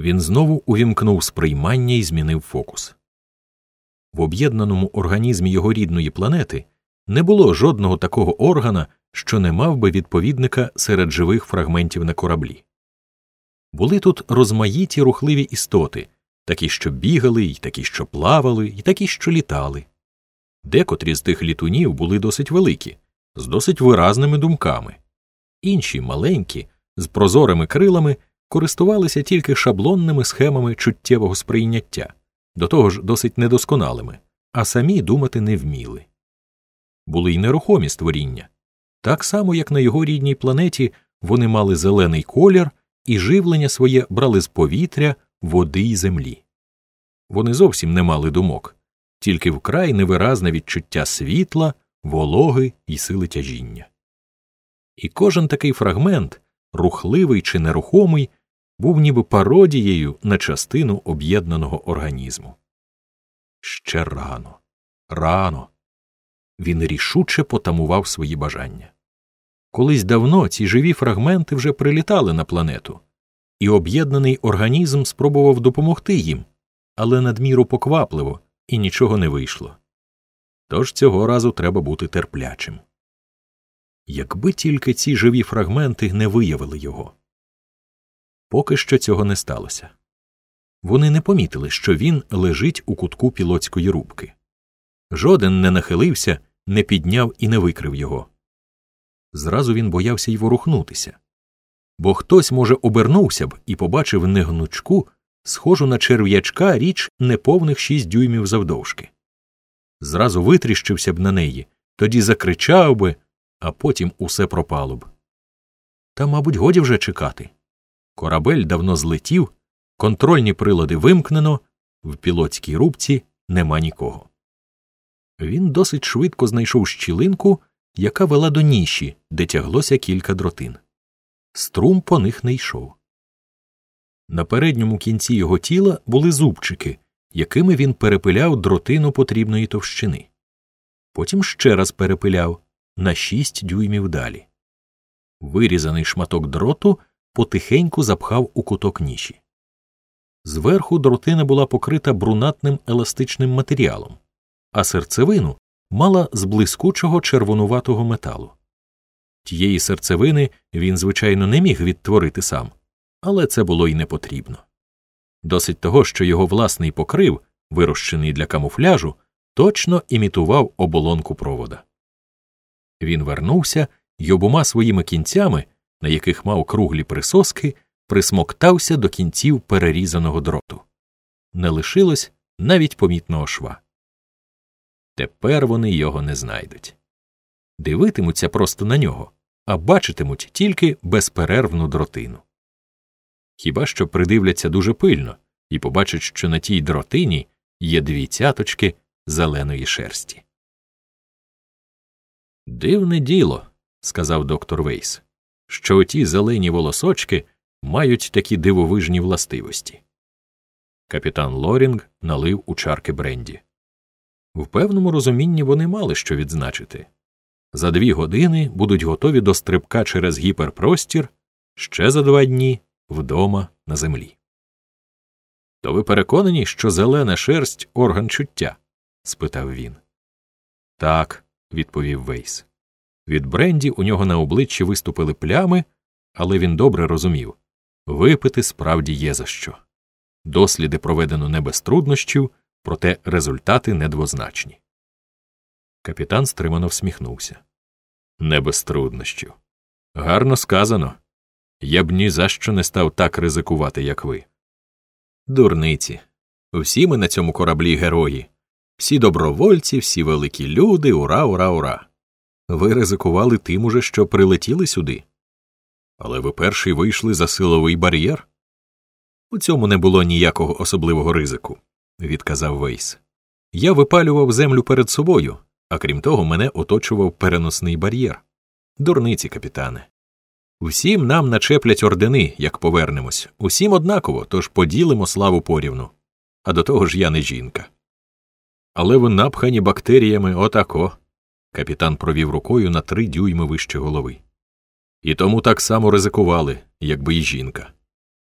Він знову увімкнув сприймання і змінив фокус. В об'єднаному організмі його рідної планети не було жодного такого органа, що не мав би відповідника серед живих фрагментів на кораблі. Були тут розмаїті рухливі істоти, такі, що бігали, і такі, що плавали, і такі, що літали. Декотрі з тих літунів були досить великі, з досить виразними думками, інші маленькі, з прозорими крилами, користувалися тільки шаблонними схемами чуттєвого сприйняття, до того ж досить недосконалими, а самі думати не вміли. Були й нерухомі створіння. Так само, як на його рідній планеті вони мали зелений колір і живлення своє брали з повітря, води й землі. Вони зовсім не мали думок, тільки вкрай невиразне відчуття світла, вологи і сили тяжіння. І кожен такий фрагмент, рухливий чи нерухомий, був ніби пародією на частину об'єднаного організму. Ще рано, рано. Він рішуче потамував свої бажання. Колись давно ці живі фрагменти вже прилітали на планету, і об'єднаний організм спробував допомогти їм, але надміру поквапливо і нічого не вийшло. Тож цього разу треба бути терплячим. Якби тільки ці живі фрагменти не виявили його. Поки що цього не сталося. Вони не помітили, що він лежить у кутку пілотської рубки. Жоден не нахилився, не підняв і не викрив його. Зразу він боявся й ворухнутися. Бо хтось, може, обернувся б і побачив негнучку, схожу на черв'ячка річ неповних шість дюймів завдовжки. Зразу витріщився б на неї, тоді закричав би, а потім усе пропало б. Та, мабуть, годі вже чекати. Корабель давно злетів, контрольні прилади вимкнено, в пілотській рубці нема нікого. Він досить швидко знайшов щілинку, яка вела до ніші, де тяглося кілька дротин. Струм по них не йшов. На передньому кінці його тіла були зубчики, якими він перепиляв дротину потрібної товщини. Потім ще раз перепиляв на шість дюймів далі. Вирізаний шматок дроту потихеньку запхав у куток ніші. Зверху дротина була покрита брунатним еластичним матеріалом, а серцевину мала з блискучого червонуватого металу. Тієї серцевини він, звичайно, не міг відтворити сам, але це було й не потрібно. Досить того, що його власний покрив, вирощений для камуфляжу, точно імітував оболонку провода. Він вернувся й обома своїми кінцями, на яких мав круглі присоски, присмоктався до кінців перерізаного дроту. Не лишилось навіть помітного шва. Тепер вони його не знайдуть. Дивитимуться просто на нього, а бачитимуть тільки безперервну дротину. Хіба що придивляться дуже пильно і побачать, що на тій дротині є дві цяточки зеленої шерсті. Дивне діло, сказав доктор Вейс, що оті зелені волосочки мають такі дивовижні властивості. Капітан Лорінг налив у чарки Бренді. В певному розумінні вони мали що відзначити. За дві години будуть готові до стрибка через гіперпростір ще за два дні вдома на землі. То ви переконані, що зелена шерсть орган чуття? спитав він. Так, відповів Вейс. Від Бренді у нього на обличчі виступили плями, але він добре розумів випити справді є за що. Досліди проведено не без труднощів, проте результати недвозначні. Капітан стримано всміхнувся. Не без труднощів. Гарно сказано. Я б ні за що не став так ризикувати, як ви. Дурниці. Всі ми на цьому кораблі герої, всі добровольці, всі великі люди, ура, ура, ура. Ви ризикували тим уже, що прилетіли сюди. Але ви перший вийшли за силовий бар'єр? У цьому не було ніякого особливого ризику, відказав Вейс. Я випалював землю перед собою, а крім того, мене оточував переносний бар'єр. Дурниці, капітане. Всім нам начеплять ордени, як повернемось, усім однаково, тож поділимо славу порівну. А до того ж я не жінка. Але ви напхані бактеріями отако. Капітан провів рукою на три дюйми вище голови. І тому так само ризикували, якби й жінка.